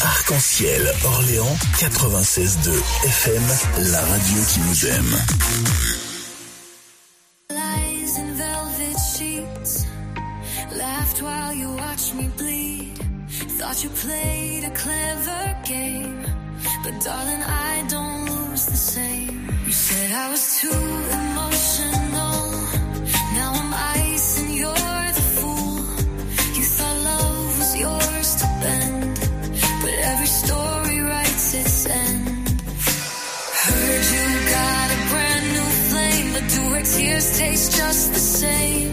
Arc-en-ciel, Orléans 96.2 FM, la radio qui nous aime. say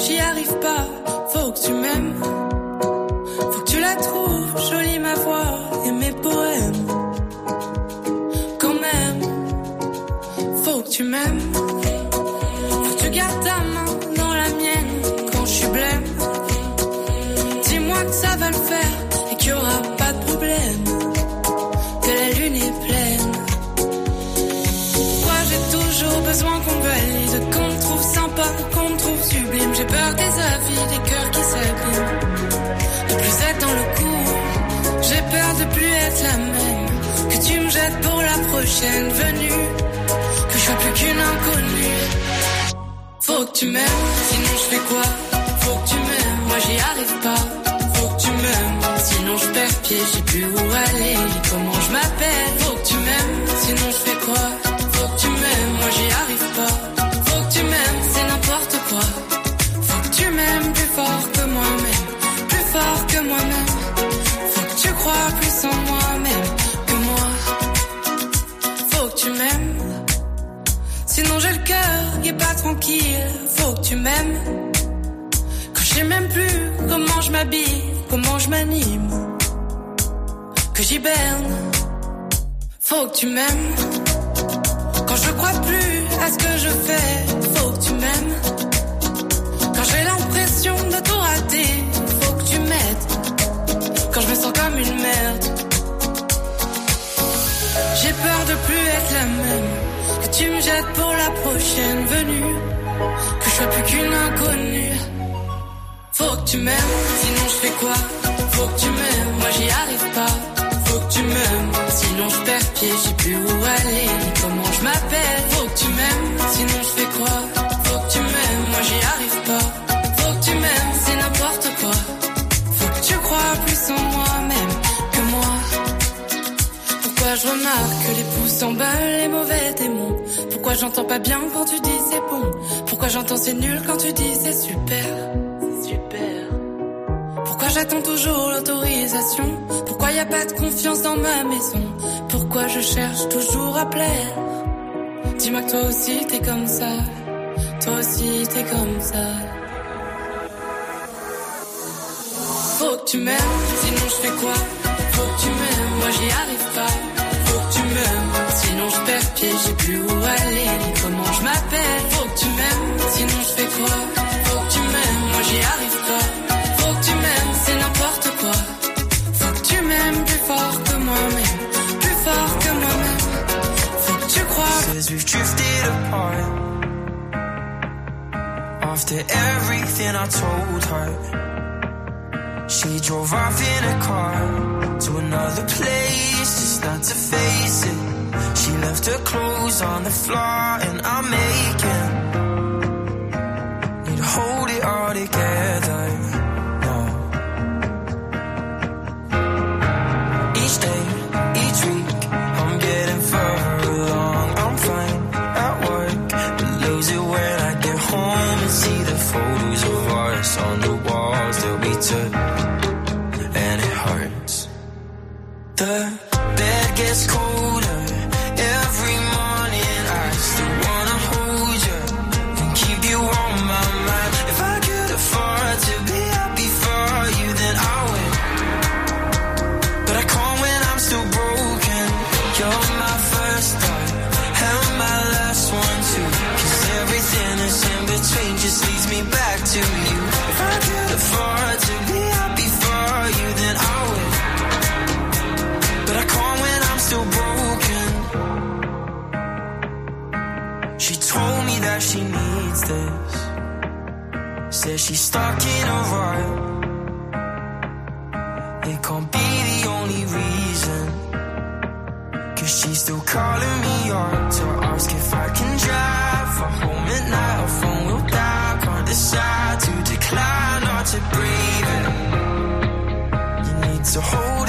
j'y arrive pas, faut que tu m'aimes. plus être la même, que tu me jettes pour la prochaine venue, que je sois plus qu'une inconnue. Faut que tu m'aimes, sinon je fais quoi? Faut que tu m'aimes, moi j'y arrive pas. Faut que tu m'aimes, sinon je perds pied, j'ai plus où m'habille, comment je m'anime, que j'hiberne. Faut que tu m'aimes. Quand je crois plus à ce que je fais, faut que tu m'aimes. Quand j'ai l'impression de tout rater, faut que tu m'aides. Quand je me sens comme une merde, j'ai peur de plus être la même. Que tu me jettes pour la prochaine venue. Que je sois plus qu'une inconnue. Faut que tu m'aimes, sinon je fais quoi? Faut que tu m'aimes, moi j'y arrive pas. Faut que tu m'aimes, sinon je perds pied, je sais plus où aller, ni comment je m'appelle? Faut que tu m'aimes, sinon je fais quoi? Faut que tu m'aimes, moi j'y arrive pas. Faut que tu m'aimes, c'est n'importe quoi. Faut que tu crois plus en moi-même que moi. Pourquoi je remarque que les pouces s'emballent les mauvais démons? Pourquoi j'entends pas bien quand tu dis c'est bon? Pourquoi j'entends c'est nul quand tu dis c'est super? J'attends toujours l'autorisation. Pourquoi y a pas de confiance dans ma maison? Pourquoi je cherche toujours à plaire? Dis-moi que toi aussi t'es comme ça. Toi aussi t'es comme ça. Faut que tu m'aimes, sinon je fais quoi? Faut que tu m'aimes, moi j'y arrive pas. Faut que tu m'aimes, sinon je perds pied, j'ai plus où aller, ni comment je m'appelle. Faut que tu m'aimes, sinon je fais quoi? Faut que tu m'aimes, moi j'y arrive pas. N'importe. Faut que tu m'aimes plus fort que moi-même, plus fort que moi-même. Faut que tu crois. Says we've drifted apart After everything I told her She drove off in a car To another place Just not to face it She left her clothes on the floor And I'm making Need to hold it all together The bed gets colder she's stuck in a rut. It can't be the only reason. Cause she's still calling me up to ask if I can drive her home at night. Her phone will die. Can't decide to decline or to breathe. You need to hold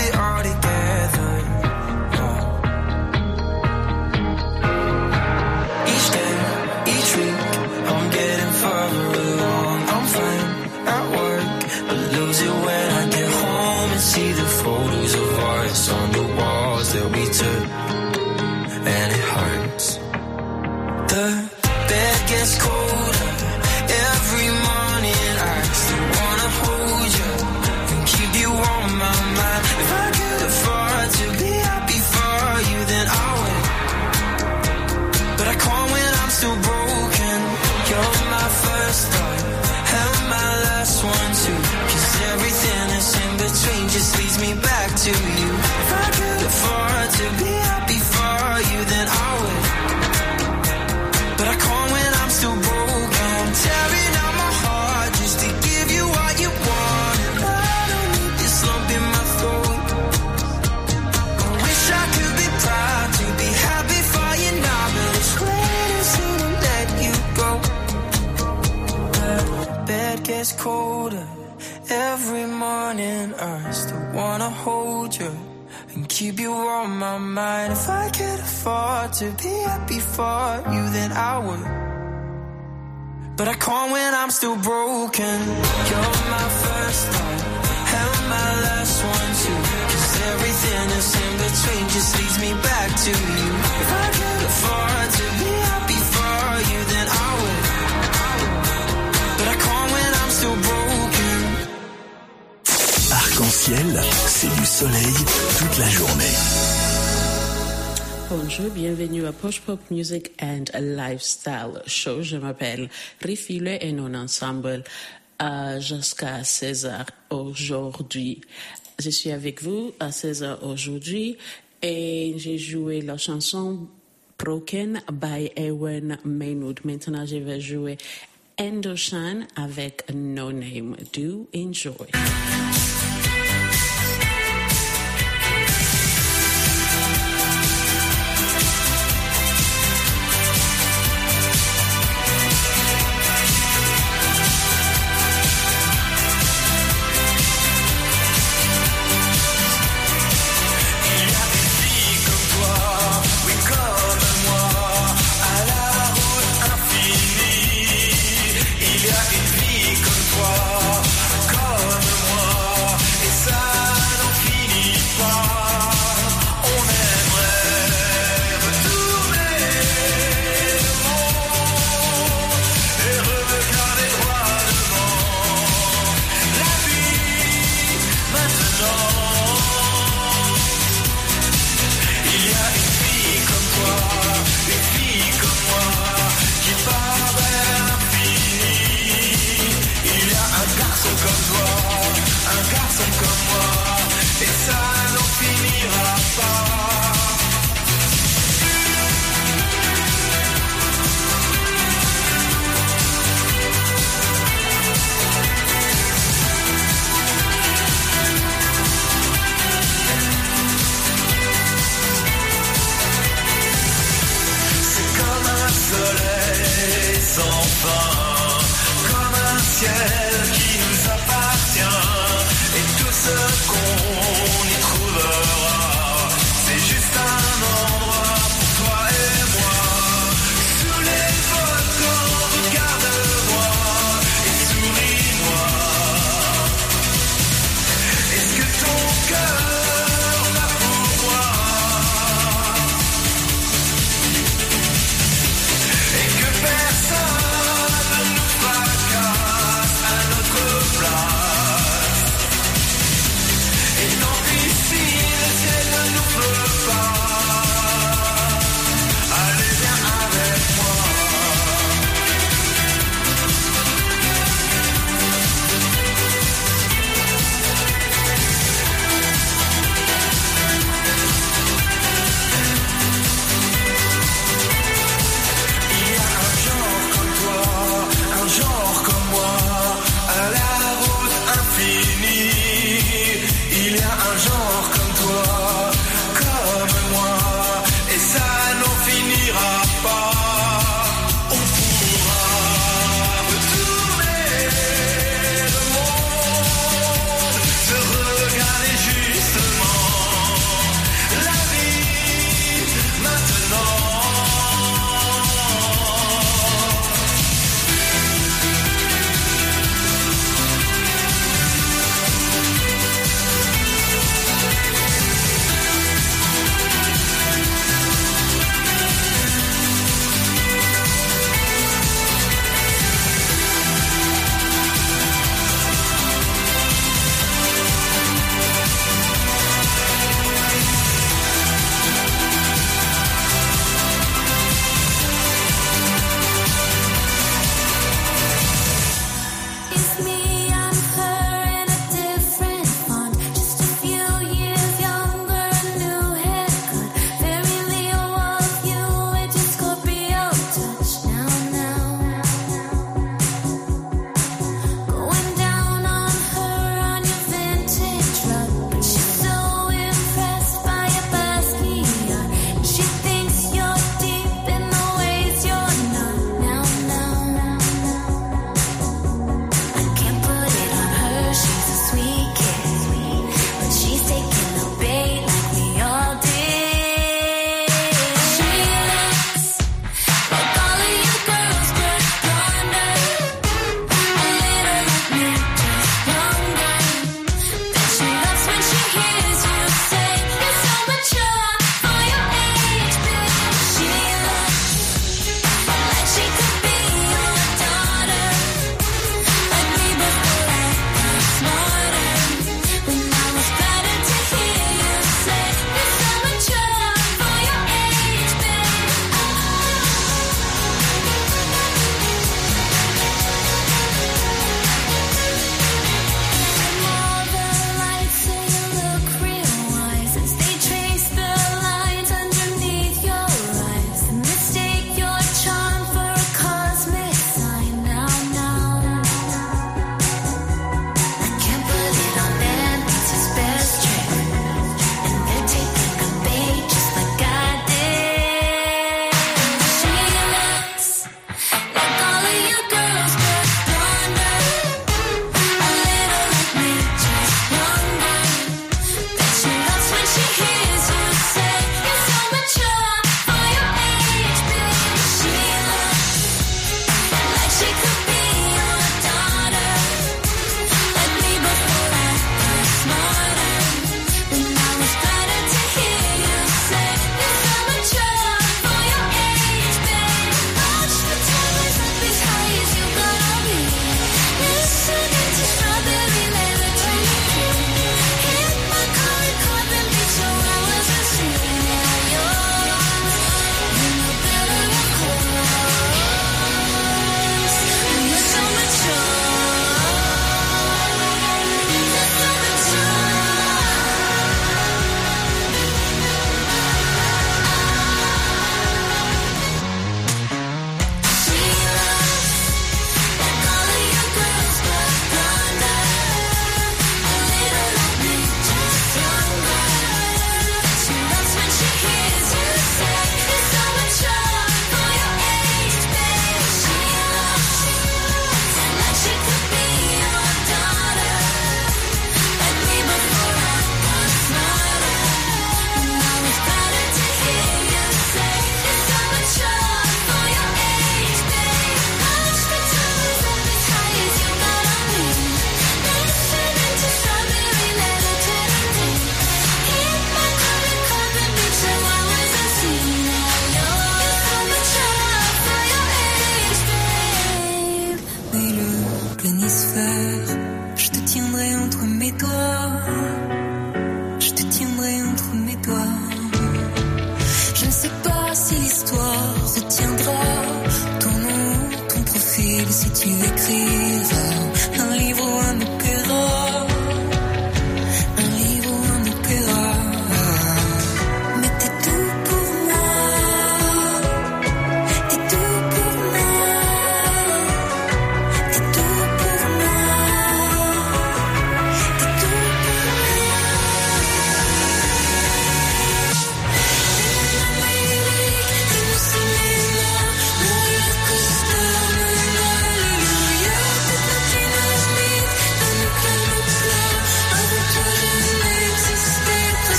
hold you and keep you on my mind. If I could afford to be happy for you, then I would. But I can't when I'm still broken. You're my first thought and my last one too. Cause everything that's in between just leads me back to you. If I could afford to be happy for you, then I would. But I can't when I'm still broken. Du soleil toute la journée. Bonjour, bienvenue à Posh Pop Music and Lifestyle Show. Je m'appelle Rifile et non ensemble euh, jusqu'à 16h aujourd'hui. Je suis avec vous à 16h aujourd'hui et j'ai joué la chanson Broken by Ewan Maynood. Maintenant, je vais jouer Endoshan avec No Name. Do enjoy.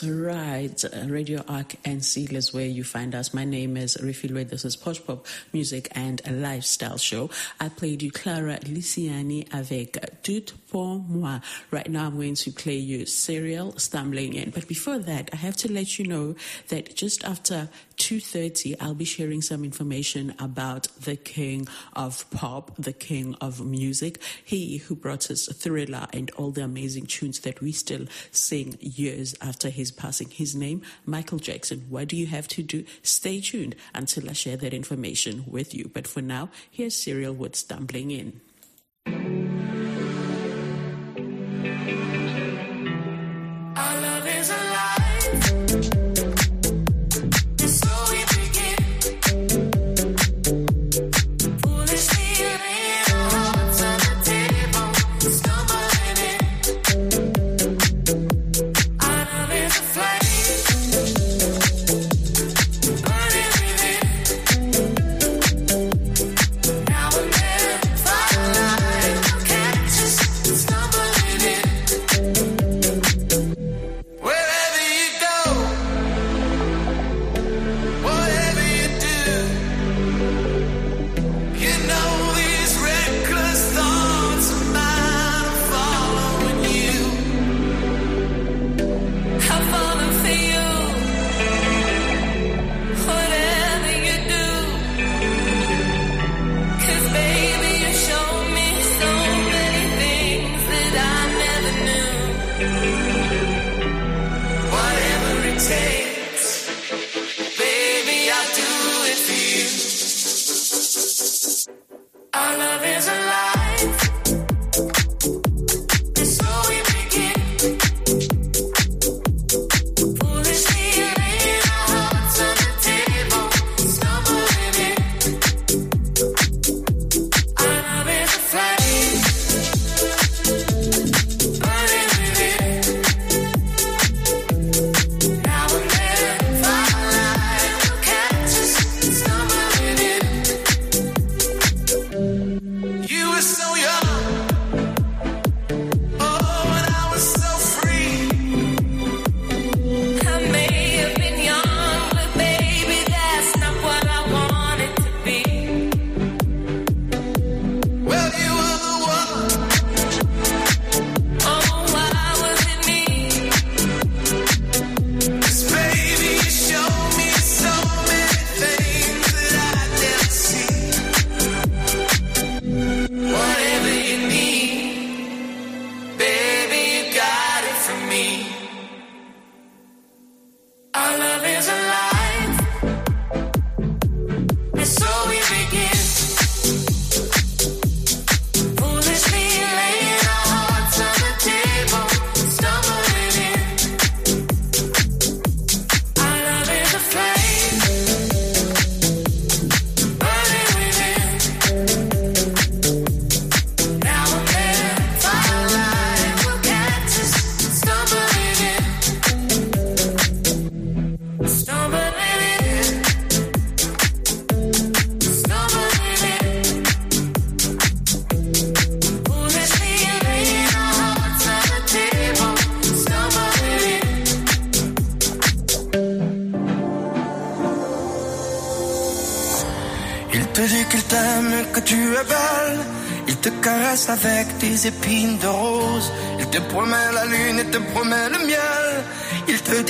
to. That's right. Uh, Radio Arc and Seal is where you find us. My name is Rifilwe. This is Posh Pop Music and a Lifestyle Show. I played you Clara Luciani avec Tout pour moi. Right now I'm going to play you Serial Stumbling In. But before that, I have to let you know that just after 2.30, I'll be sharing some information about the king of pop, the king of music. He who brought us Thriller and all the amazing tunes that we still sing years after his passing. His name, Michael Jackson. What do you have to do? Stay tuned until I share that information with you. But for now, here's Serial with Stumbling In. I love is alive.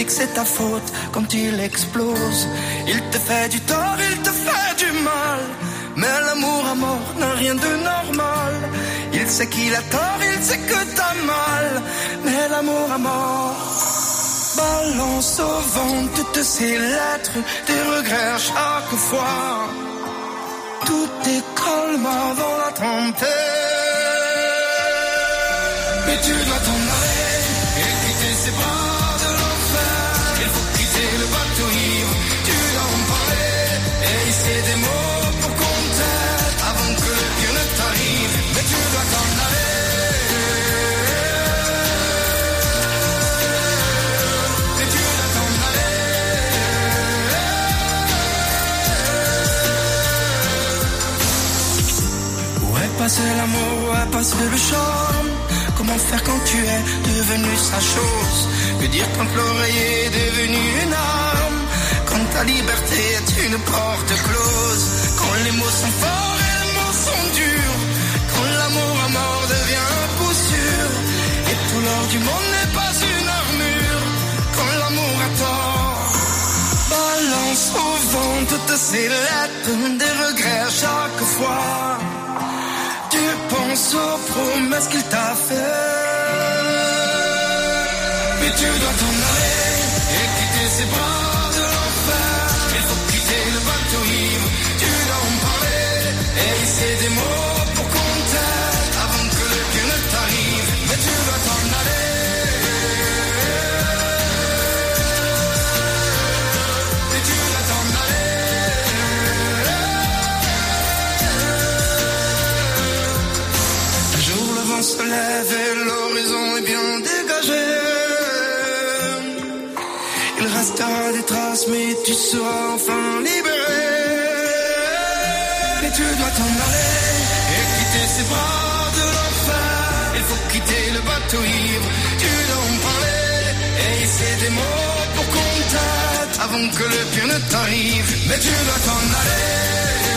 Que c'est ta faute quand il explose. Il te fait du tort, il te fait du mal. Mais l'amour à mort n'a rien de normal. Il sait qu'il a tort, il sait que t'as mal. Mais l'amour à mort balance au vent toutes ces lettres, des regrets chaque fois. Tout est calme avant la tempête. Mais tu aller. Où est passé l'amour, est passé le charme. Comment faire quand tu es devenu sa chose? Que dire quand l'oreiller est devenu une arme? Quand ta liberté est une porte close? Quand les mots sont forts et les mots sont durs? Quand l'amour à mort devient un coup sûr Et tout l'or du monde n'est pas une armure. Quand l'amour a tort Balance au vent toutes ces lettres Des regrets à chaque fois promesses qu'il t'a fait Mais tu dois t'en aller et quitter ses bras de l'enfer. Il faut quitter le bateau ivre, tu dois en parler Et hisser des mots lève l'horizon est bien dégagé. Il restera des traces, mais tu seras enfin libéré. Mais tu dois t'en aller et quitter ces bras de l'enfer. Il faut quitter le bateau ivre, tu dois en parler et hisser des mots pour qu'on avant que le pire ne t'arrive. Mais tu dois t'en aller.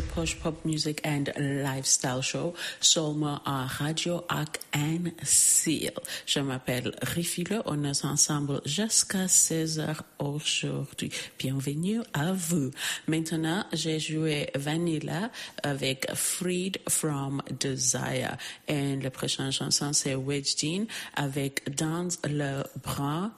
Posh Pop Music and Lifestyle Show seulement à Radio Hack and Seal. Je m'appelle Rifile. On est ensemble jusqu'à 16h aujourd'hui. Bienvenue à vous. Maintenant, j'ai joué Vanilla avec Freed from Desire. Et la prochaine chanson, c'est Wedge Jean avec Dans le bras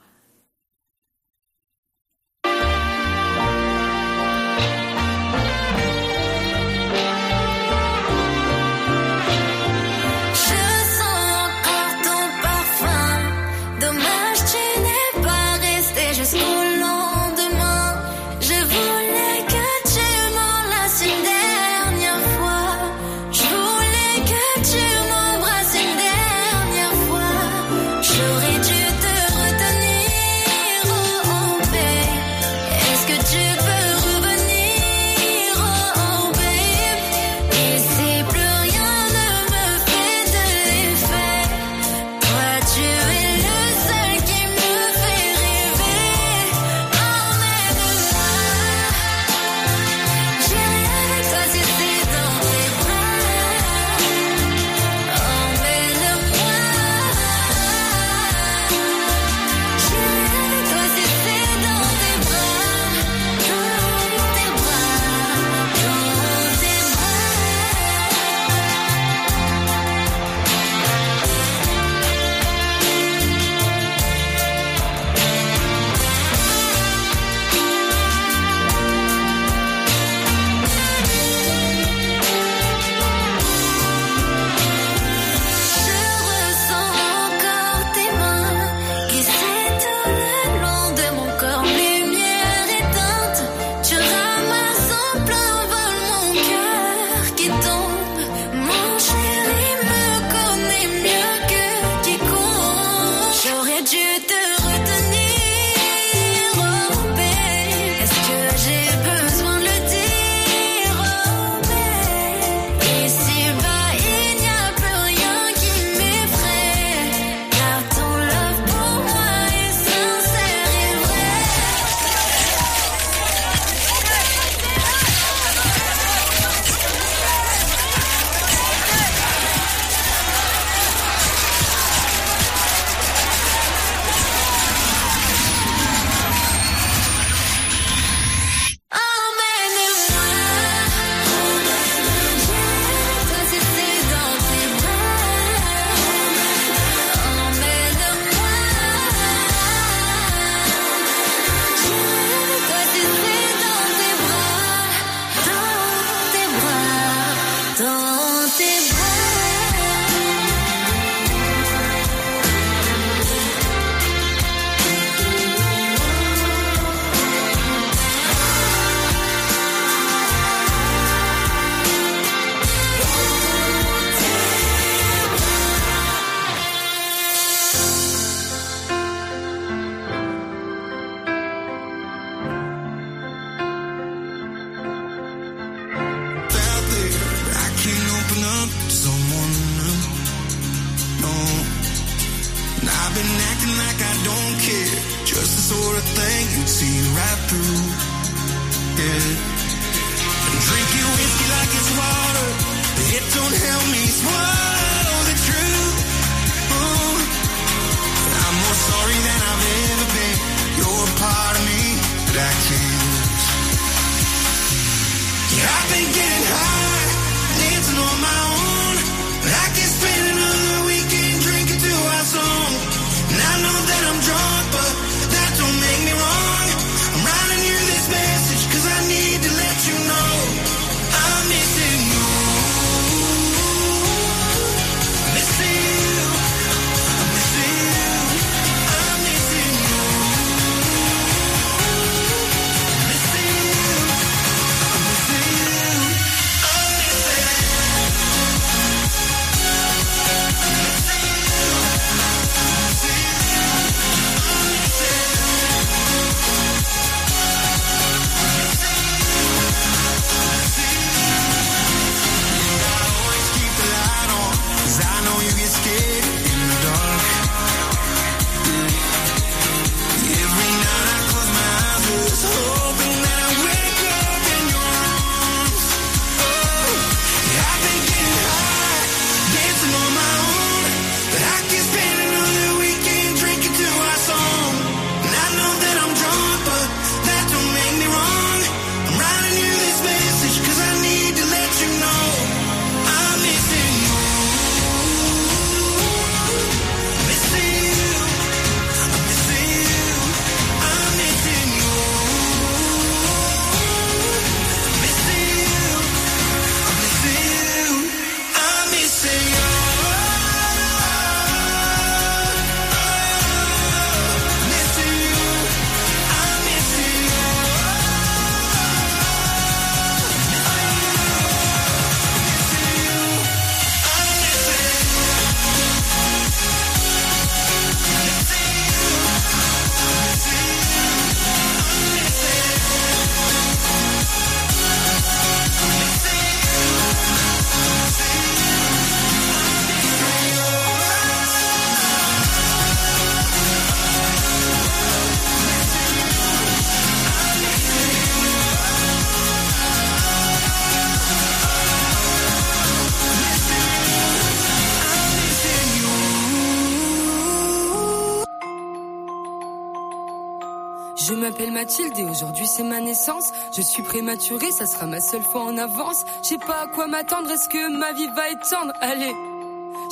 Mathilde et aujourd'hui c'est ma naissance. Je suis prématurée, ça sera ma seule fois en avance. Je sais pas à quoi m'attendre, est-ce que ma vie va être tendre Allez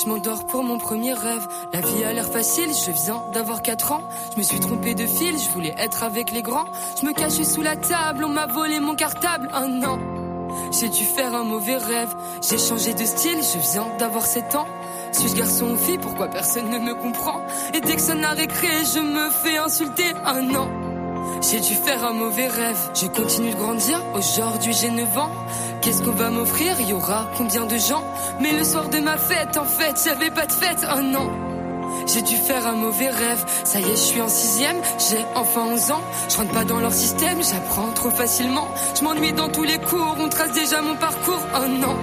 je m'endors pour mon premier rêve. La vie a l'air facile, je viens d'avoir 4 ans. Je me suis trompé de fil, je voulais être avec les grands. Je me cachais sous la table, on m'a volé mon cartable. Un an, j'ai dû faire un mauvais rêve. J'ai changé de style, je viens d'avoir 7 ans. Suis-je garçon ou fille? Pourquoi personne ne me comprend? Et dès que ça n'a récré, je me fais insulter. Un an. J'ai dû faire un mauvais rêve. Je continue de grandir. Aujourd'hui, j'ai 9 ans. Qu'est-ce qu'on va m'offrir? Il y aura combien de gens? Mais le soir de ma fête, en fait, j'avais pas de fête. Un an. J'ai dû faire un mauvais rêve. Ça y est, je suis en sixième. J'ai enfin 11 ans. Je rentre pas dans leur système. J'apprends trop facilement. Je m'ennuie dans tous les cours. On trace déjà mon parcours. Un an.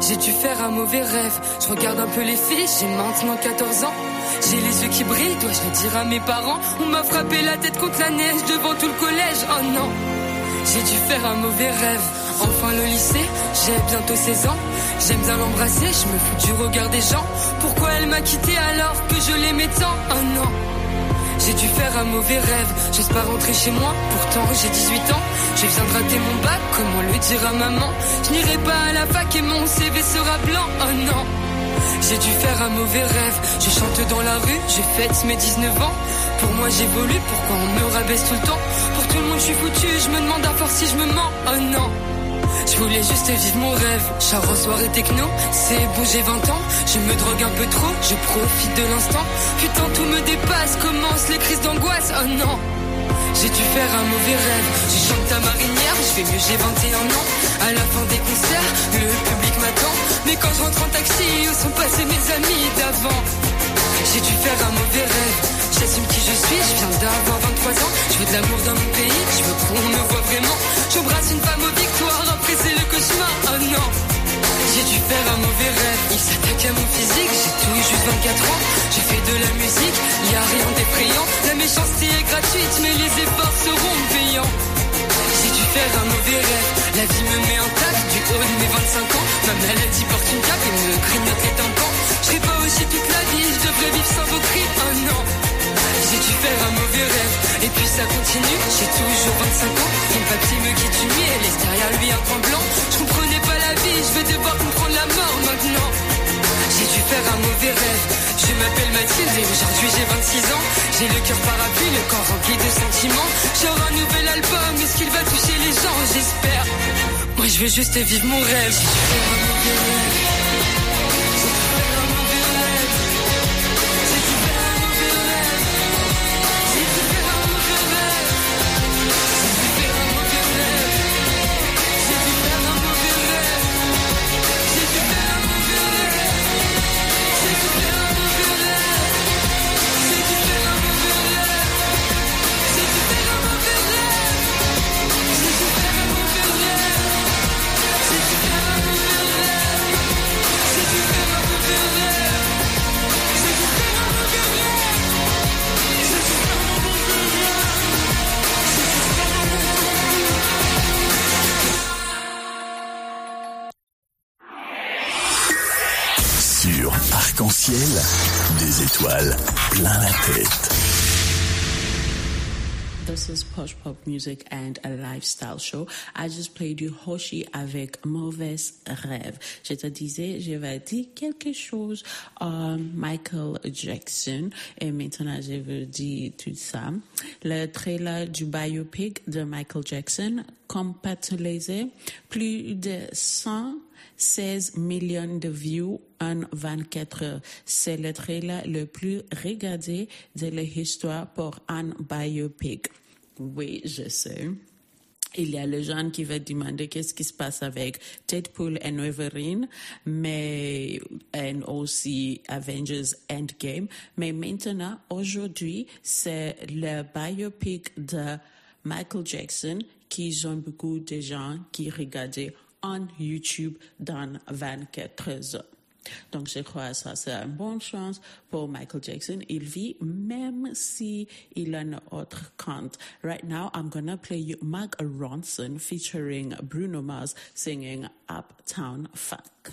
J'ai dû faire un mauvais rêve. Je regarde un peu les filles. J'ai maintenant 14 ans. J'ai les yeux qui brillent, dois-je le dire à mes parents On m'a frappé la tête contre la neige devant tout le collège, oh non J'ai dû faire un mauvais rêve. Enfin le lycée, j'ai bientôt 16 ans. J'aime bien l'embrasser, je me fous du regard des gens. Pourquoi elle m'a quitté alors que je l'aimais tant, oh non j'ai dû faire un mauvais rêve, j'ose pas rentrer chez moi, pourtant j'ai 18 ans. Je viens de mon bac, comment le dire à maman Je n'irai pas à la fac et mon CV sera blanc, oh non j'ai dû faire un mauvais rêve. Je chante dans la rue, je fête mes 19 ans. Pour moi j'évolue, pourquoi on me rabaisse tout le temps? Pour tout le monde je suis foutu, je me demande à force si je me mens. Oh non. Je voulais juste vivre mon rêve, char soirée techno, c'est beau j'ai 20 ans, je me drogue un peu trop, je profite de l'instant, putain tout me dépasse, commence les crises d'angoisse, oh non j'ai dû faire un mauvais rêve. Je chante ta marinière, je fais mieux, j'ai 21 ans. À la fin des concerts, le public m'attend. Mais quand je rentre en taxi, où sont passés mes amis d'avant? J'ai dû faire un mauvais rêve. J'assume qui je suis, je viens d'avoir 23 ans. Je veux de l'amour dans mon pays, je veux qu'on me voit vraiment. J'embrasse une femme aux victoires, après le cauchemar. Oh non! J'ai dû faire un mauvais rêve. Il s'attaque à mon physique, j'ai tout juste 24 ans. J'ai fait de la musique, y a rien d'effrayant. La méchanceté est gratuite, mais les efforts seront payants. J'ai dû faire un mauvais rêve. La vie me met en tac du haut de mes 25 ans. Ma maladie porte une cape et me grignote les tympans. Je serai pas aussi toute la vie, je devrais vivre sans vos cris. Oh non. J'ai dû faire un mauvais rêve. Et puis ça continue, j'ai toujours 25 ans. Mon papy me quitte humilié, laisse derrière lui un point blanc. Je comprenais pas la vie, je vais devoir comprendre la mort maintenant. J'ai dû faire un mauvais rêve. Je m'appelle Mathilde. Et aujourd'hui j'ai 26 ans. J'ai le cœur parapluie, le corps rempli de sentiments. J'aurai un nouvel album, est-ce qu'il va toucher les gens? J'espère. Moi je veux juste vivre mon rêve. J'ai dû faire un mauvais rêve la. This is Posh Pop Music and a Lifestyle Show. I just played you Hoshi avec Mauvais Rêve. Je te disais, je vais dire quelque chose à Michael Jackson et maintenant je veux dire tout ça. Le trailer du biopic de Michael Jackson comptabilisait plus de 100 16 millions de views en 24 heures. C'est le trailer le plus regardé de l'histoire pour un biopic. Oui, je sais. Il y a les gens qui vont demander qu'est-ce qui se passe avec Deadpool et Wolverine, mais et aussi Avengers Endgame. Mais maintenant, aujourd'hui, c'est le biopic de Michael Jackson qui ont beaucoup de gens qui regardaient on YouTube dans 24 heures. Donc, je crois que ça, c'est une bonne chance pour Michael Jackson. Il vit même si il a un autre compte. Right now, I'm gonna play you Mark Ronson featuring Bruno Mars singing Uptown Funk.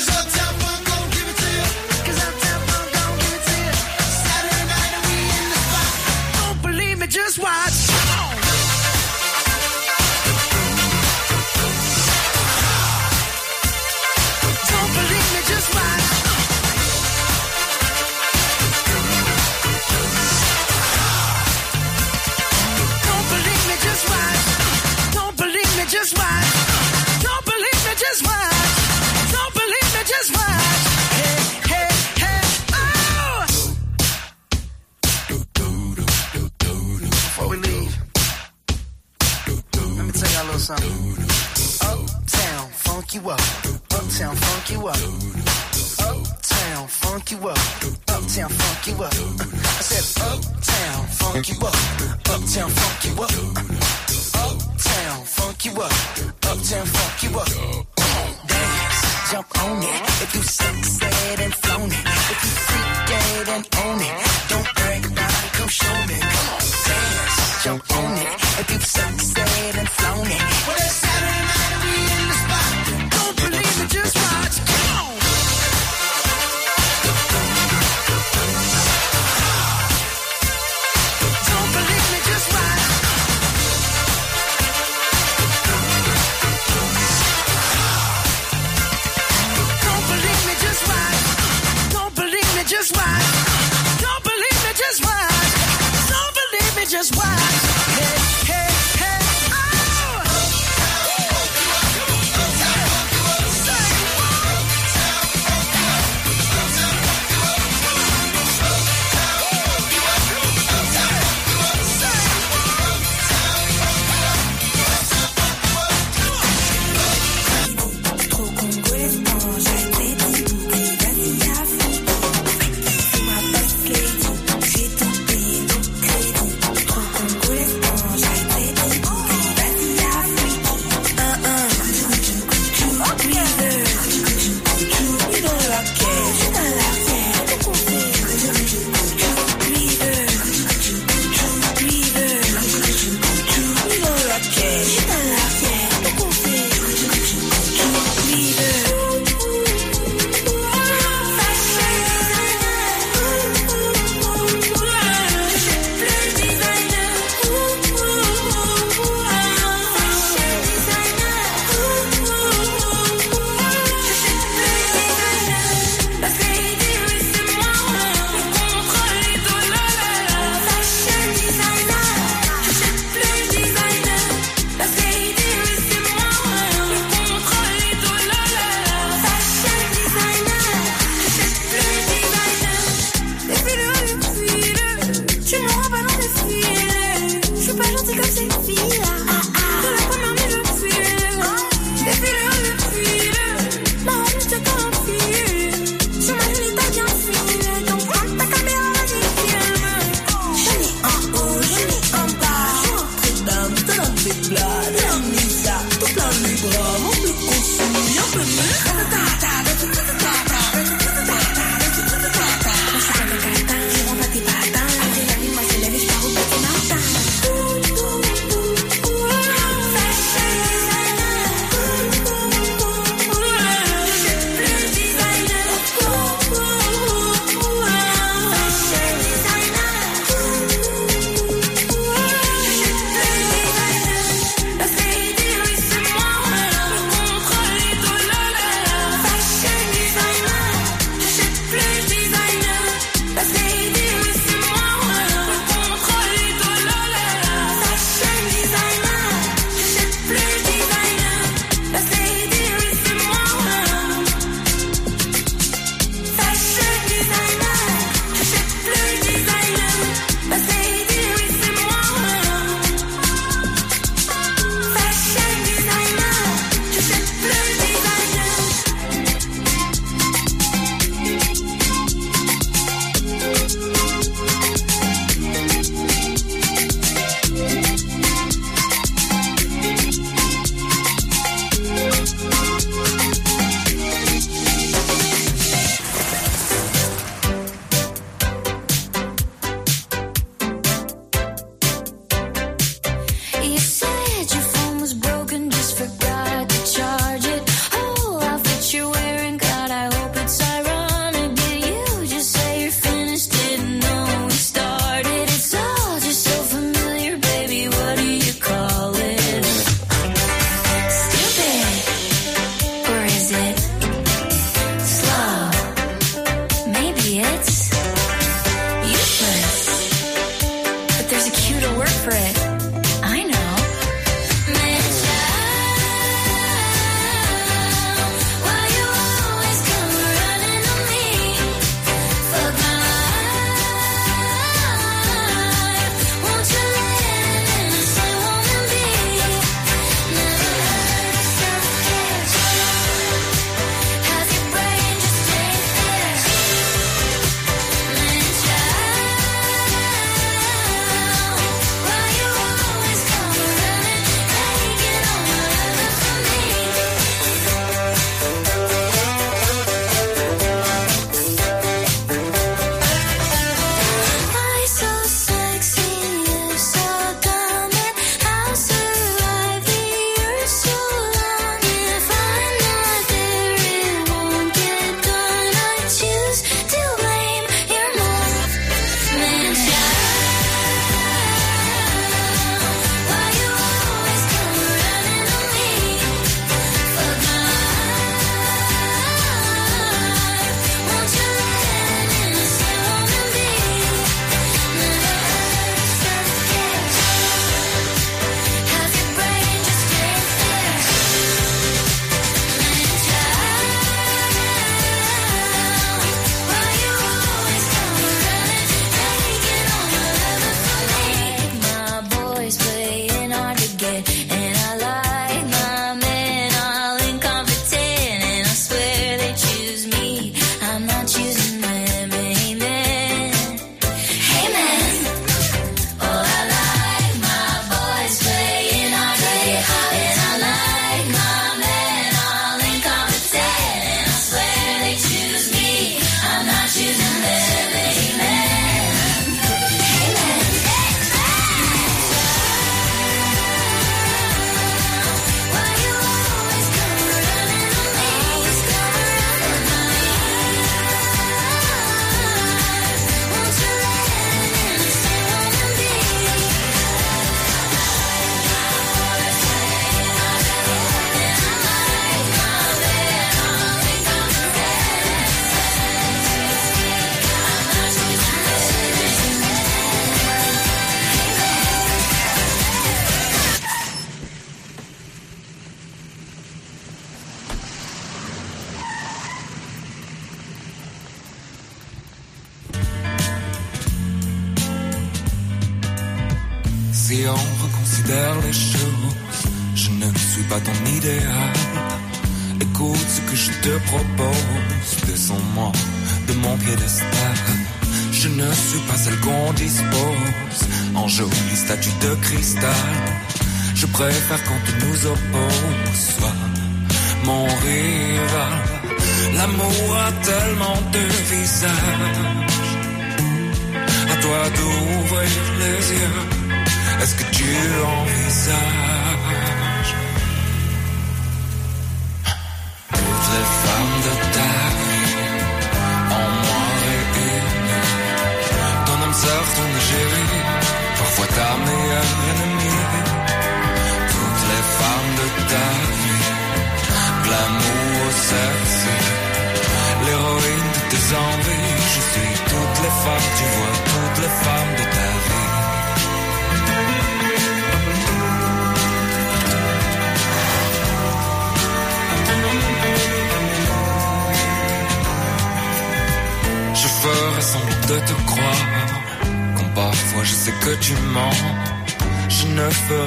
Uptown, funk you up. Uptown, funk you up. Uptown, funk you up. Uptown, funk you up. I said, Uptown, funk you up. Uptown, funk you up. Uptown, funk you up. Uptown, funk you up. Dance, jump on it. If you sexed and flown. If you freak it and own. Don't brag it, come show me. Come on, dance, jump on it. If you sexed and flown it.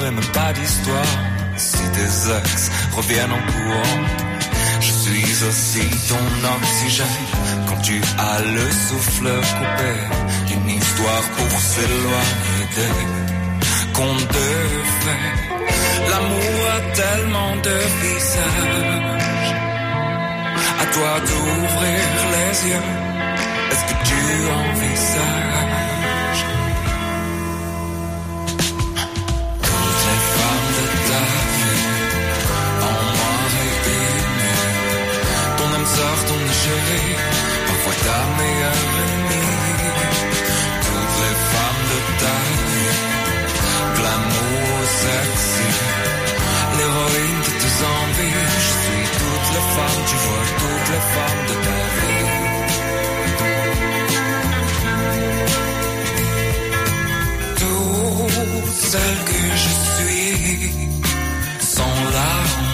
Ferai même pas d'histoire. Si tes ex reviennent en courant Je suis aussi ton oxygène. Quand tu as le souffle coupé Une histoire pour s'éloigner des contes de L'amour a tellement de visages. À toi d'ouvrir les yeux. Est-ce que tu envisages égérie Parfois ta meilleure ennemie Toutes les femmes de ta vie Glamour sexy L'héroïne de tes envies Je suis toutes les femmes, tu vois Toutes les femmes de ta vie. Toutes celles que je suis sont là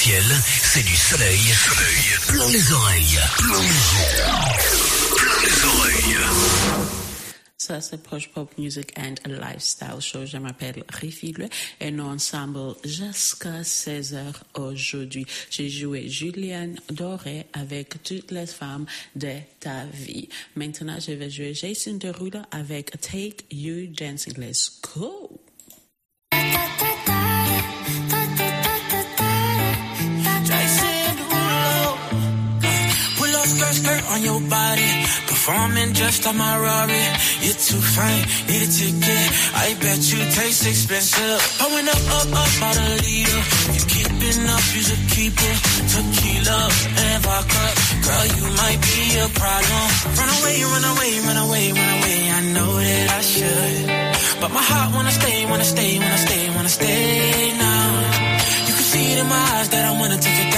Arc-en-ciel, c'est du soleil. Soleil. Plein les oreilles. Plein les oreilles. Plein les oreilles. Ça, c'est Proche Pop Music and Lifestyle Show. Je m'appelle Rifile et nous ensemble jusqu'à 16h aujourd'hui. J'ai joué Juliane Doré avec toutes les femmes de ta vie. Maintenant, je vais jouer Jason Derulo avec Take You Dancing. Let's go! Skirt, skirt on your body. Performing just like my Rari. You're too fine, need a ticket. I bet you taste expensive. Pouring up, up, up out a leader. You keeping up, you should keep it. Tequila and vodka. Girl, you might be a problem. Run away, run away, run away, run away. I know that I should. But my heart wanna stay, wanna stay, wanna stay, wanna stay now. You can see it in my eyes that I wanna take it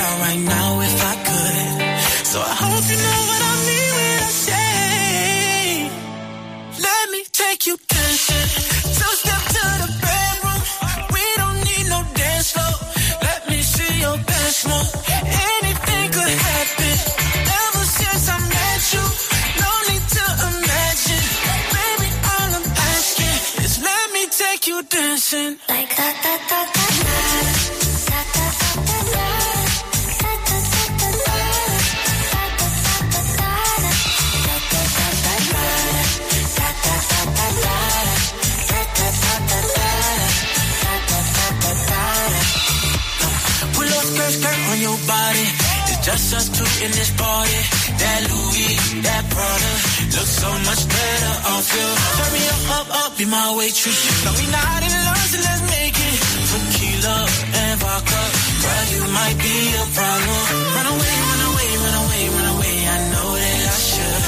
Just us two in this party. That Louis, that Prada, looks so much better off you. me up, up, up, be my waitress. No, we not in love, so let's make it tequila and vodka. Girl, you might be a problem. Run away, run away, run away, run away. I know that I should,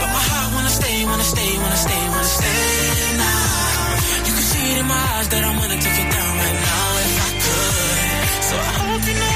but my heart wanna stay, wanna stay, wanna stay, wanna stay now. You can see it in my eyes that I'm gonna take it down right now if I could. So I hope you know.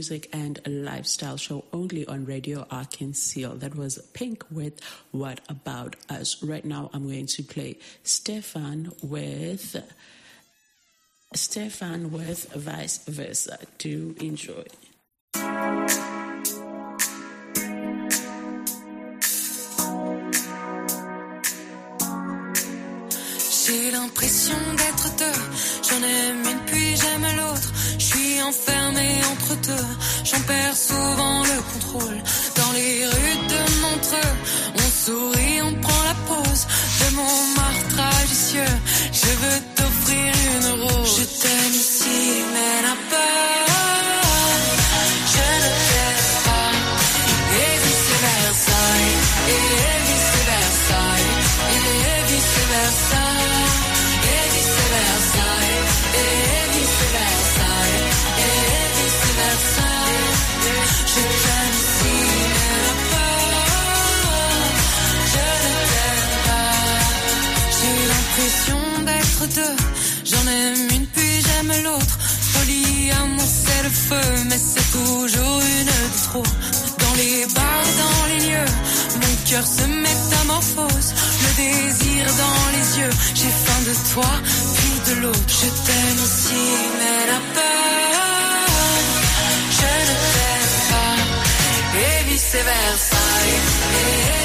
music and a lifestyle show only on Radio Arkansas. That was Pink with What About Us. Right now, I'm going to play Stefan with Stefan with Vice Versa. Do enjoy. J'ai l'impression d'être deux, j'en ai une Enfermé entre deux. J'en perds souvent le contrôle. Dans les rues de Montreux, on sourit, on prend la pause de mon martre Je veux t'offrir une rose. Je t'aime ici, mais n'a peur. mais c'est toujours une de trop. Dans les bars, dans les lieux, mon cœur se métamorphose. Le désir dans les yeux, j'ai faim de toi, puis de l'autre. Je t'aime aussi, mais la peur, je ne t'aime pas, et vice versa.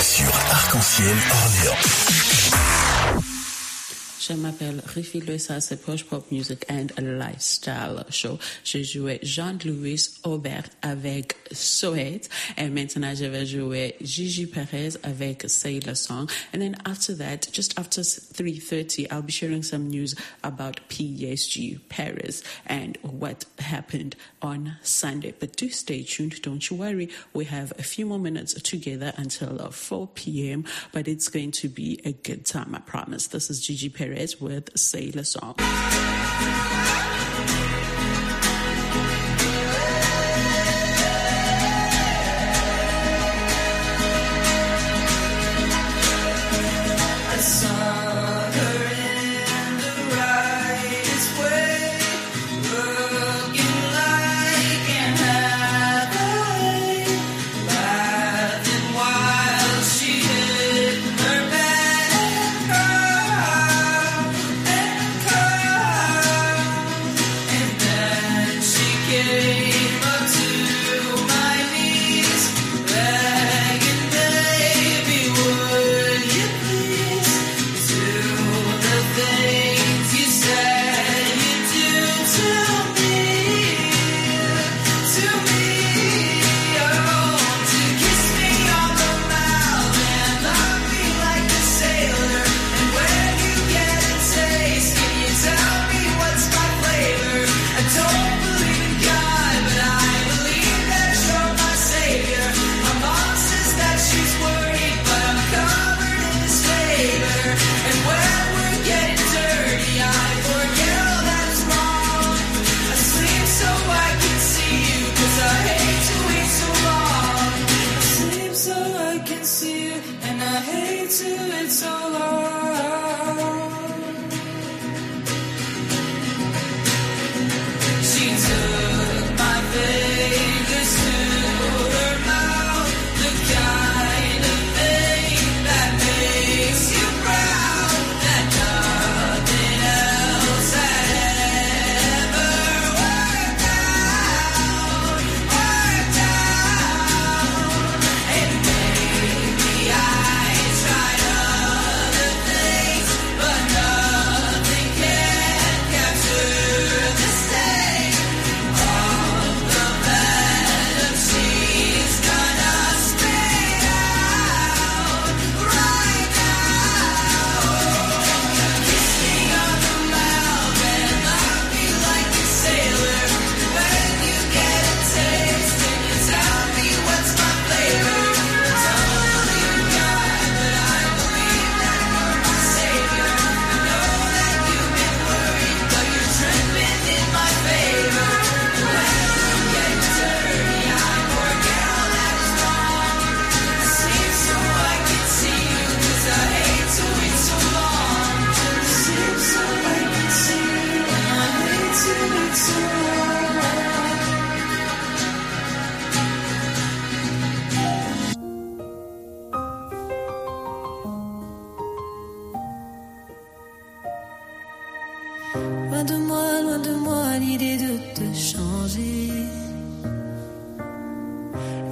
Sur arc-en-ciel Orléans. Je m'appelle Riffy Louis, c'est post-pop Music and Lifestyle Show. Je jouais Jean-Louis Aubert avec Soet. And maintenant, je vais jouer Gigi Perez avec Say Song. And then after that, just after 3.30, I'll be sharing some news about PSG Paris and what happened on Sunday. But do stay tuned. Don't you worry. We have a few more minutes together until 4 p.m., but it's going to be a good time, I promise. This is Gigi Perez Perez with Sailor Song.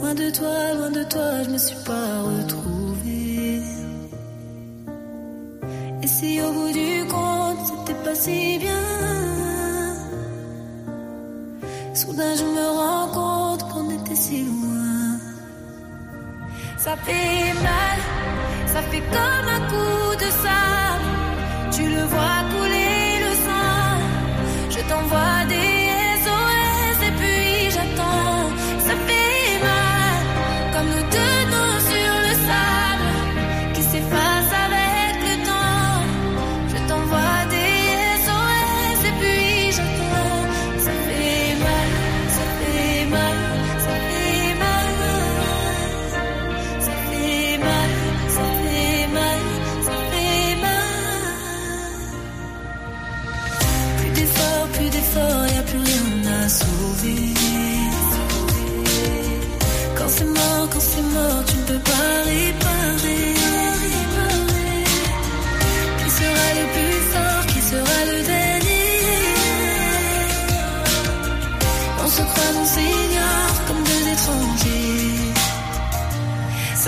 Loin de toi, loin de toi, je me suis pas retrouvée. Et si au bout du compte, c'était pas si bien? Soudain, je me rends compte qu'on était si loin. Ça fait mal, ça fait comme un coup de sable. Tu le vois couler le sang, je t'envoie.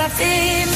my feet.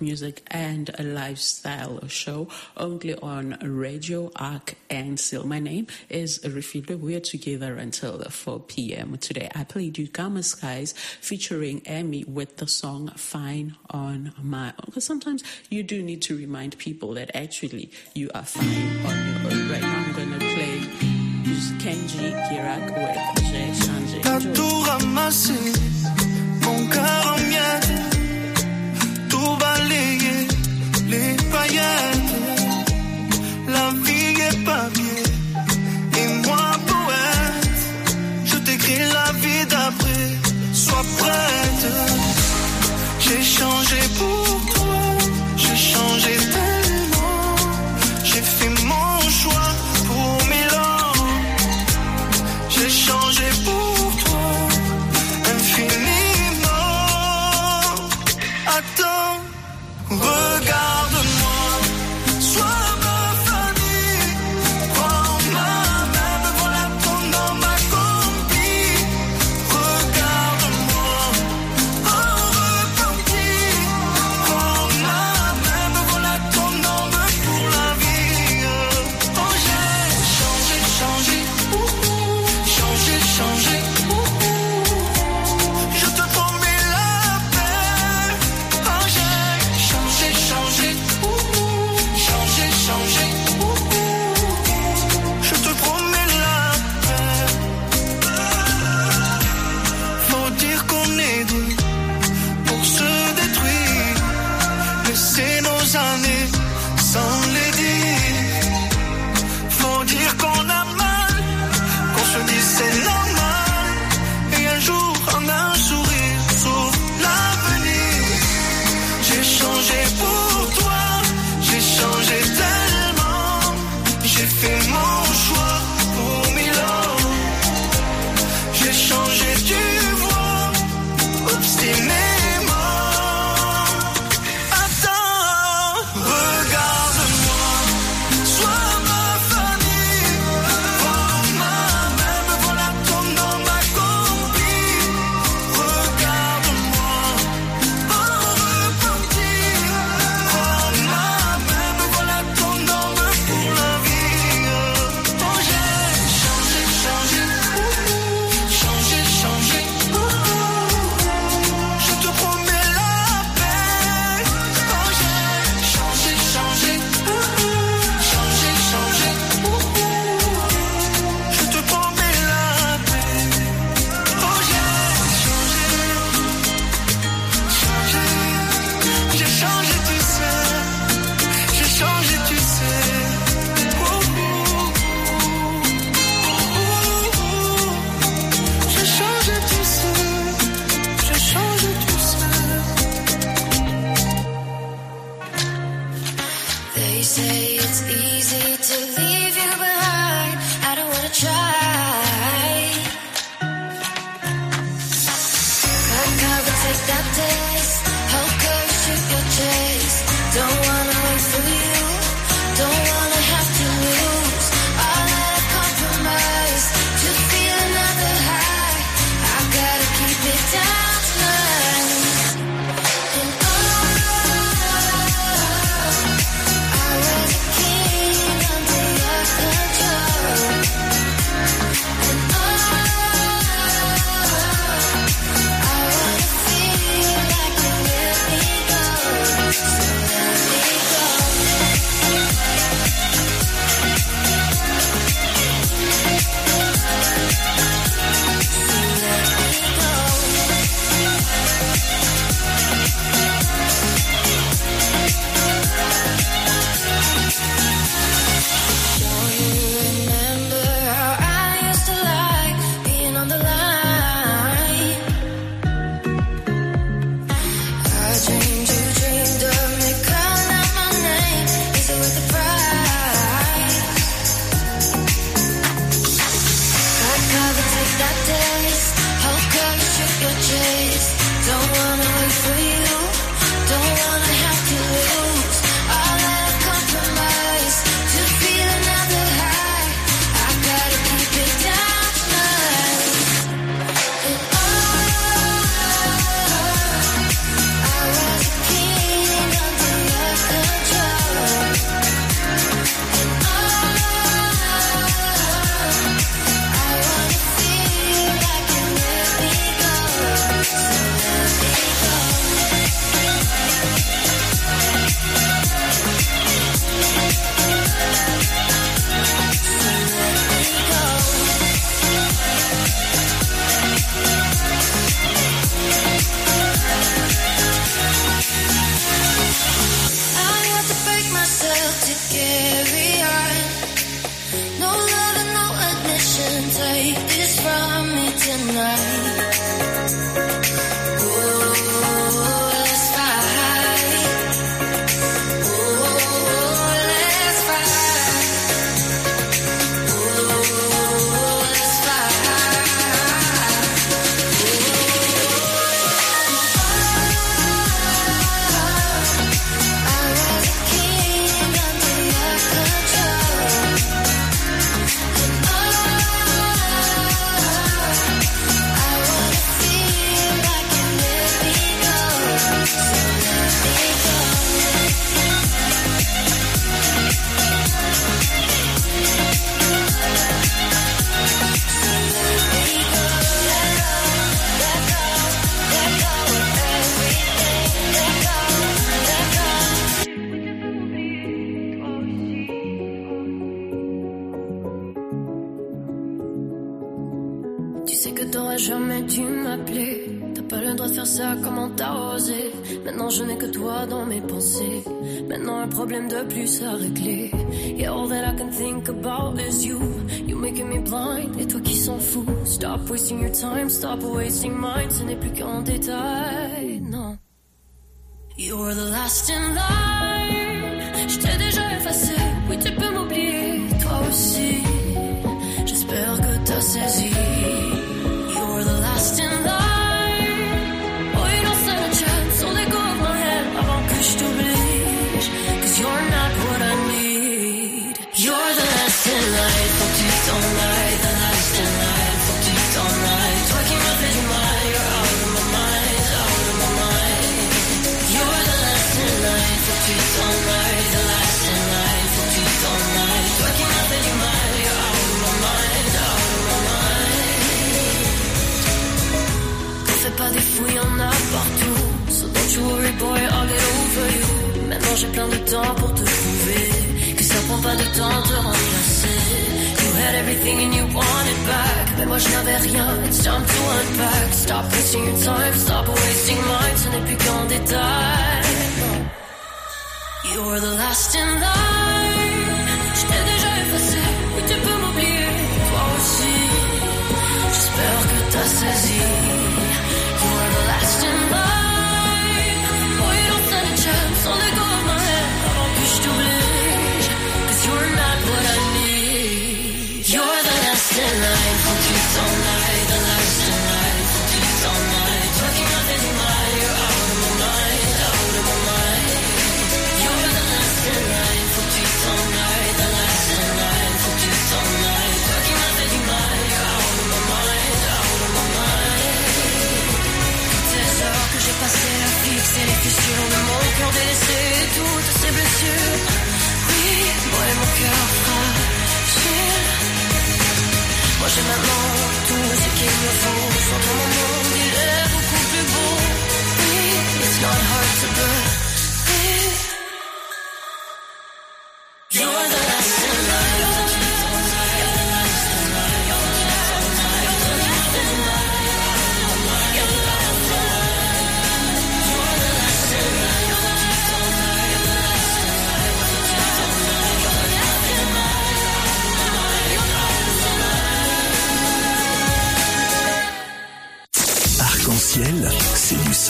music and a lifestyle show only on Radio Arc and Seal. My name is Rifida. We're together until 4 p.m. today. I played you Gamma Skies featuring Emmy with the song Fine on My Own. Because sometimes you do need to remind people that actually you are fine on your own. Right now I'm going to play Kenji Kirak with Jay Sanjay. les paillettes. La vie est pas bien, et moi poète. Je t'écris la vie d'après, sois prête. J'ai changé pour toi, j'ai changé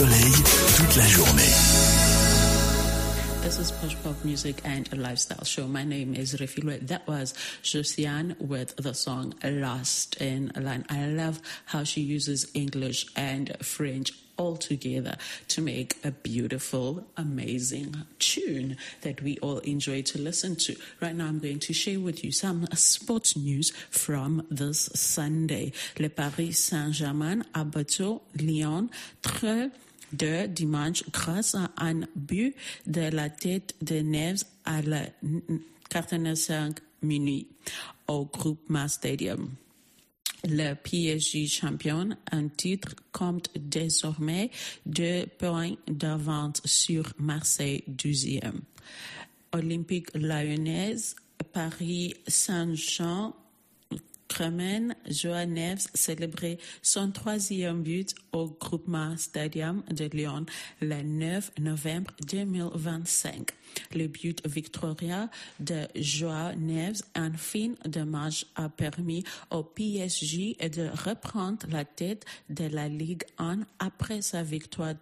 soleil toute la journée. This is Push Pop Music and a Lifestyle Show. My name is Refilwe. That was Josiane with the song Lost in Line. I love how she uses English and French all together to make a beautiful, amazing tune that we all enjoy to listen to. Right now, I'm going to share with you some sports news from this Sunday. Le Paris Saint-Germain a battu Lyon 3 de dimanche grâce à un but de la tête de Neves à la 45 minutes au Groupama Stadium. Le PSG champion en titre compte désormais deux points d'avance sur Marseille 12e. Olympique lyonnaise, Paris Saint-Jean, Kremen Joan Neves célébrait son troisième but au Groupama Stadium de Lyon le 9 novembre 2025. Le but Victoria de Joao Neves en fin de match a permis au PSG de reprendre la tête de la Ligue 1 après sa victoire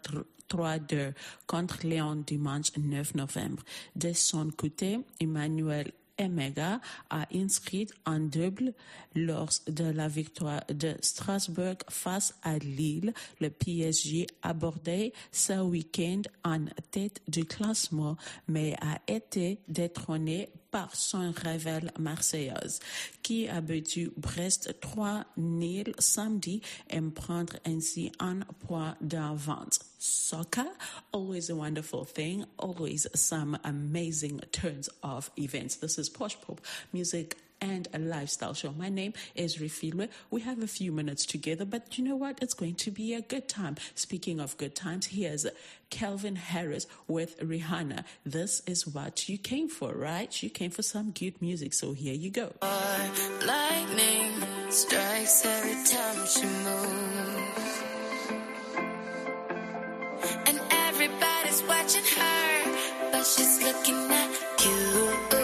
3-2 contre Lyon dimanche 9 novembre. De son côté, Emmanuel Emega a inscrit un double lors de la victoire de Strasbourg face à Lille. Le PSG abordait ce week-end en tête du classement, mais a été détrôné par son rival marseillaise, qui a battu Brest 3-0 samedi et prendre ainsi un point d'avance. Soccer, always a wonderful thing, always some amazing turns of events. This is Posh Pop Music and a lifestyle show. My name is Refilwe. We have a few minutes together, but you know what? It's going to be a good time. Speaking of good times, here's Calvin Harris with Rihanna. This is what you came for, right? You came for some good music, so here you go. Lightning strikes every time she moves. And everybody's watching her, but she's looking at you.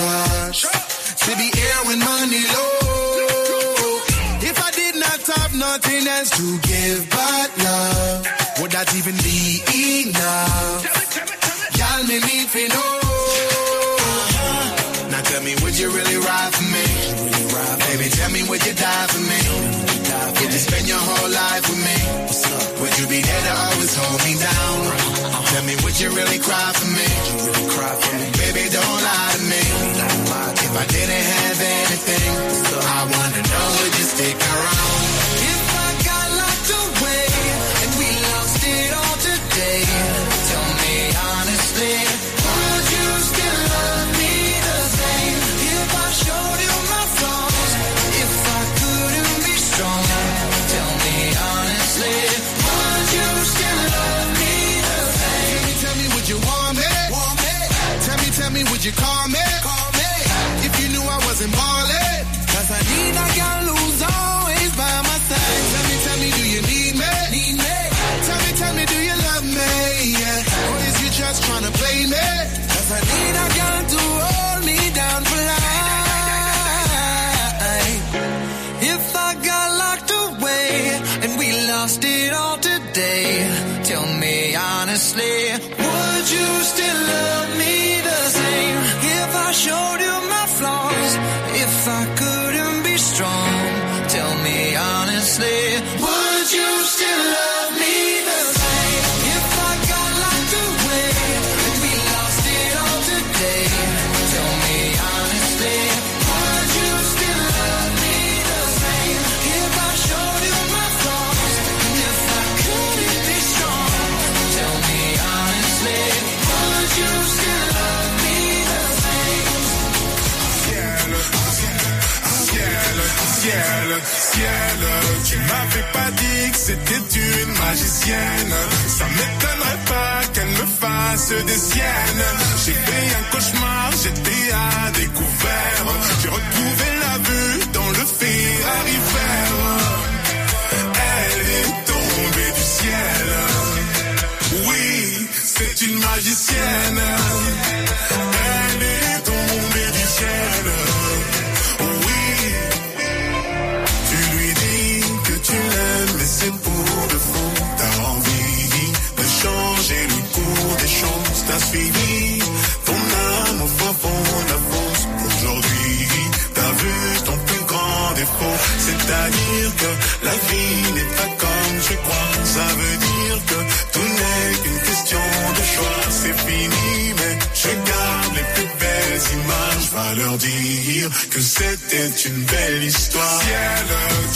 to be here when money low. If I did not have nothing else to give but love, would that even be enough? Y'all me need to know. Now tell me, would you really ride for me? Baby, tell me, would you die for me? Would you spend your whole life with me? be there to always hold me down. Tell me, would you really cry for me? Baby, don't lie to me. If I didn't have anything, so I wanna know, would you stick around? you call me? magicienne. Ça m'étonnerait pas qu'elle me fasse des siennes. J'ai fait un cauchemar, j'étais à découvert. J'ai retrouvé la vue dans le Ferrari vert. Elle est tombée du ciel. Oui, c'est une magicienne. que la vie n'est pas comme je crois. Ça veut dire que tout n'est qu'une question de choix. C'est fini, mais je garde les plus belles images. Va leur dire que c'était une belle histoire. Ciel,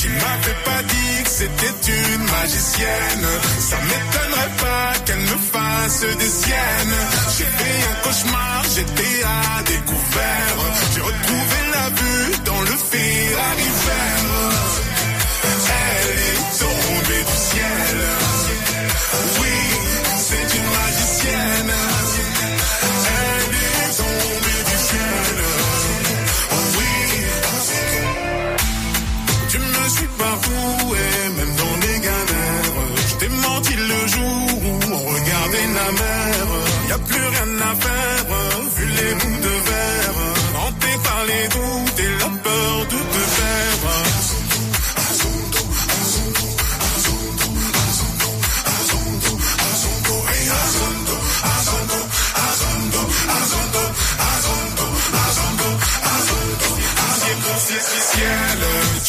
tu m'avais pas dit que c'était une magicienne. Ça m'étonnerait pas qu'elle me fasse des siennes. J'ai fait un cauchemar, j'étais à découvert. J'ai retrouvé la vue dans le Ferrari. par où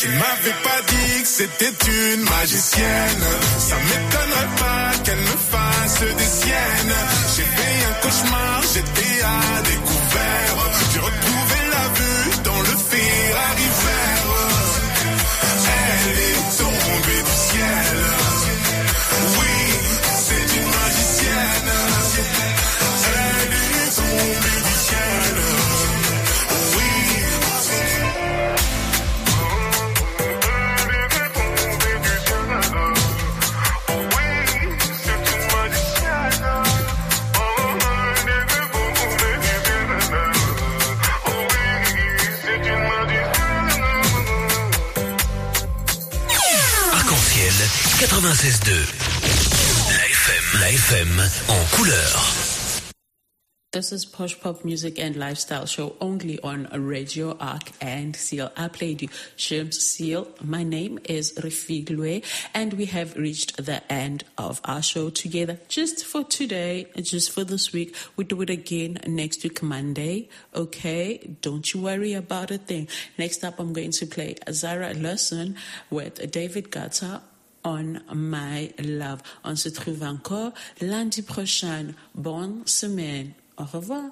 m'avait pas dit que c'était une magicienne. Ça m'étonnerait pas qu'elle me fasse des siennes. FM, en couleur. This is Posh Pop Music and Lifestyle Show only on Radio Arc and Seal. I played you Shims Seal. My name is Refigwe and we have reached the end of our show together just for today, just for this week. We do it again next week, Monday. Okay. Don't you worry about a thing. Next up, I'm going to play Zara Lawson with David Guetta on My Love. On se trouve encore lundi prochain. Bonne semaine. Au revoir.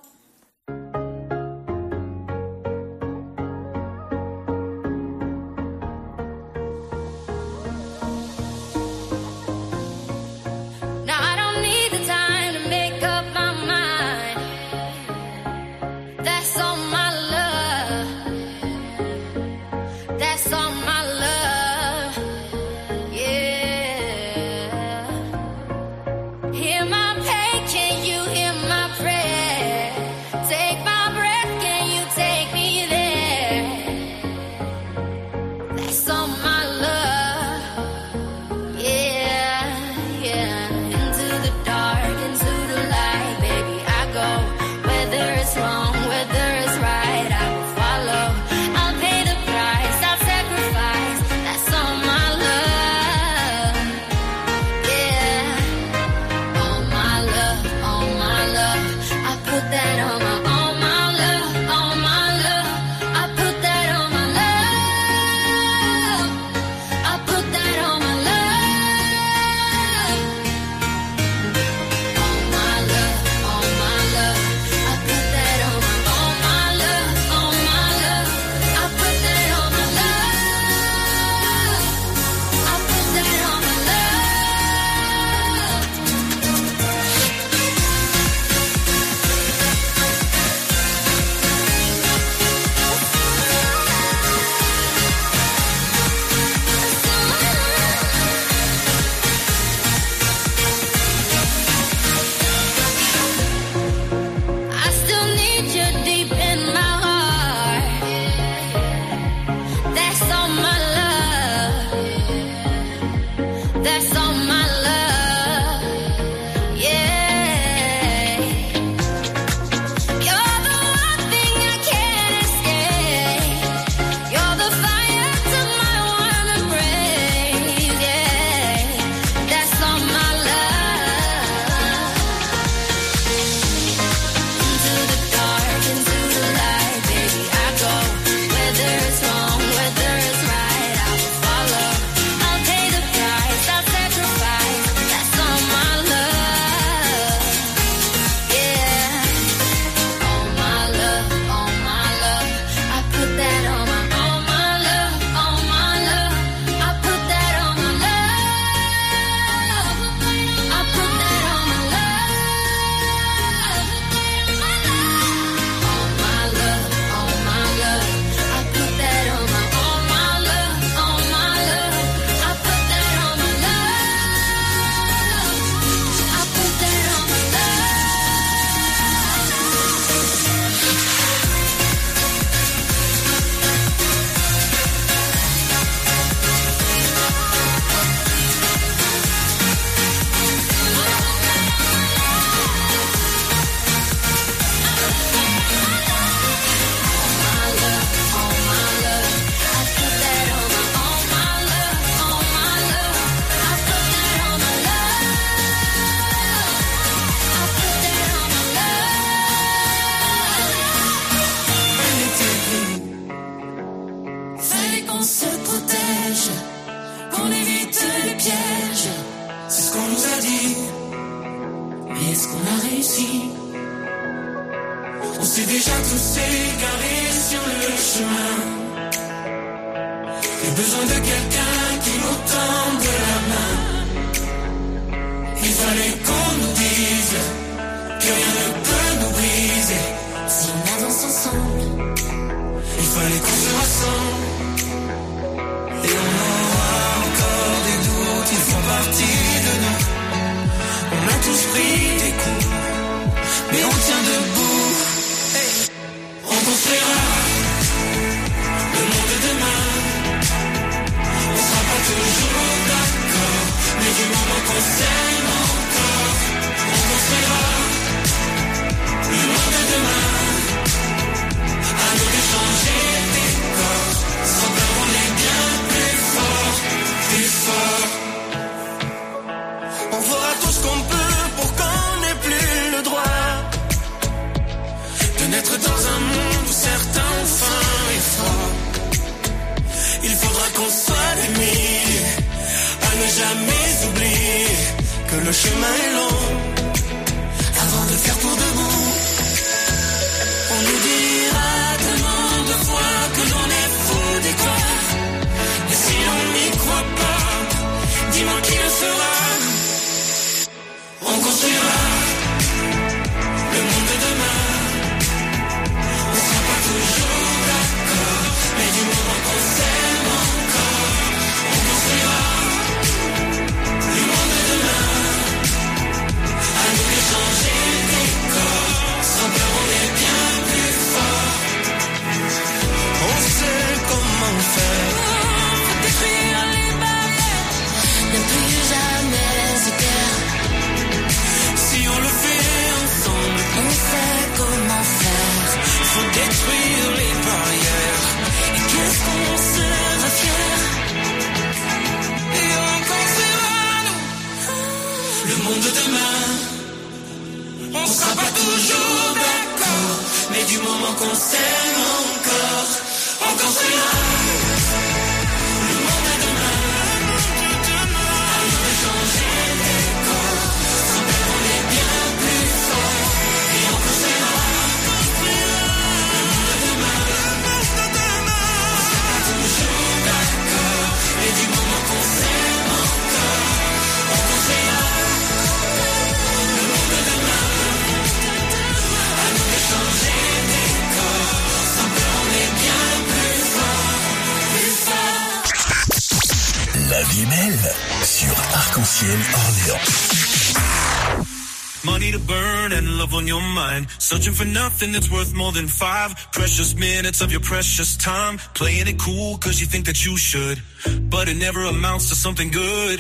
Mind. Searching for nothing that's worth more than five precious minutes of your precious time. Playing it cool cause you think that you should. But it never amounts to something good.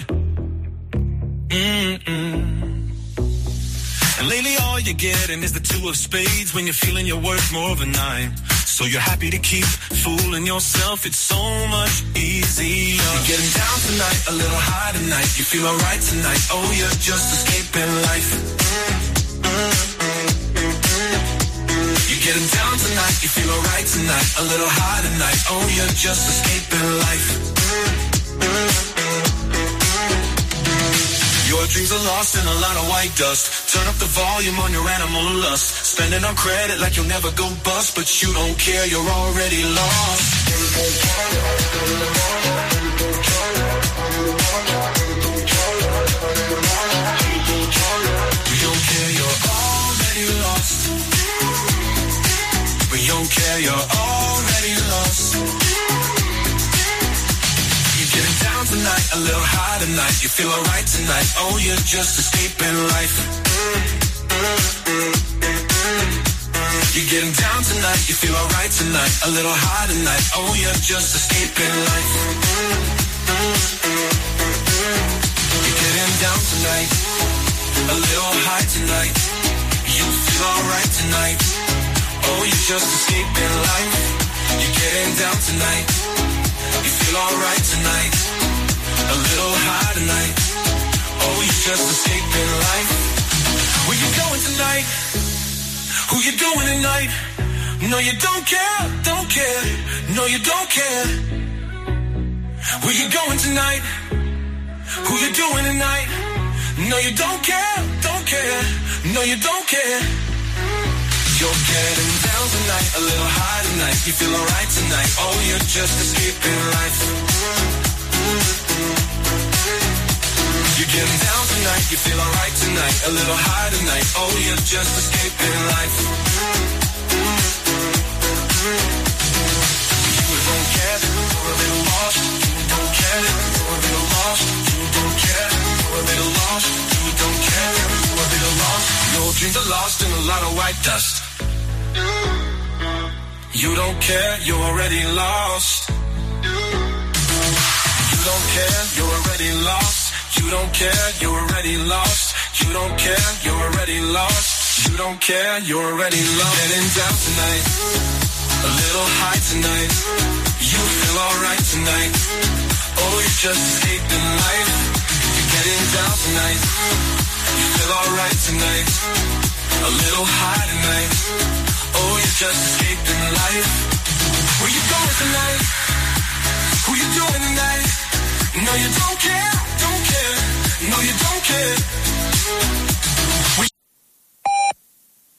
Mm-mm. And lately all you're getting is the two of spades when you're feeling you're worth more of a nine. So you're happy to keep fooling yourself. It's so much easier. You're getting down tonight, a little high tonight. You feel alright tonight. Oh, you're just escaping life. You're getting down tonight. You feel alright tonight. A little high tonight. Oh, you're just escaping life. Your dreams are lost in a lot of white dust. Turn up the volume on your animal lust. Spending on credit like you'll never go bust, but you don't care, you're already lost. Don't you're already lost. You're getting down tonight, a little high tonight. You feel alright tonight. Oh, you're just escaping life. You're getting down tonight, you feel alright tonight. A little high tonight. Oh, you're just escaping life. You're getting down tonight, a little high tonight. You feel alright tonight. Oh, you're just escaping life. You're getting down tonight. You feel alright tonight. A little high tonight. Oh, you're just escaping life. Where you going tonight? Who you doing tonight? No, you don't care, don't care. No, you don't care. Where you going tonight? Who you doing tonight? No, you don't care, don't care. No, you don't care. You're getting down tonight, a little high tonight. You feel alright tonight. Oh, you're just escaping life. You're getting down tonight, you feel alright tonight. A little high tonight. Oh, you're just escaping life. You don't care, you're a little lost. You don't care, you're a little lost. You don't care, you're a little lost. You don't care, you're lost. Your dreams are lost in a lot of white dust. You don't care, you're already lost. You don't care, you're already lost. You don't care, you're already lost. You don't care, you're already lost. You don't care, you're already lost. Getting down tonight, a little high tonight. You feel alright tonight. Oh, you're just escaping life. You're getting down tonight. You feel alright tonight, a little high tonight. Oh, you're just escaping life. Where you going tonight? Who you doing tonight? No, you don't care, don't care. No, you don't care.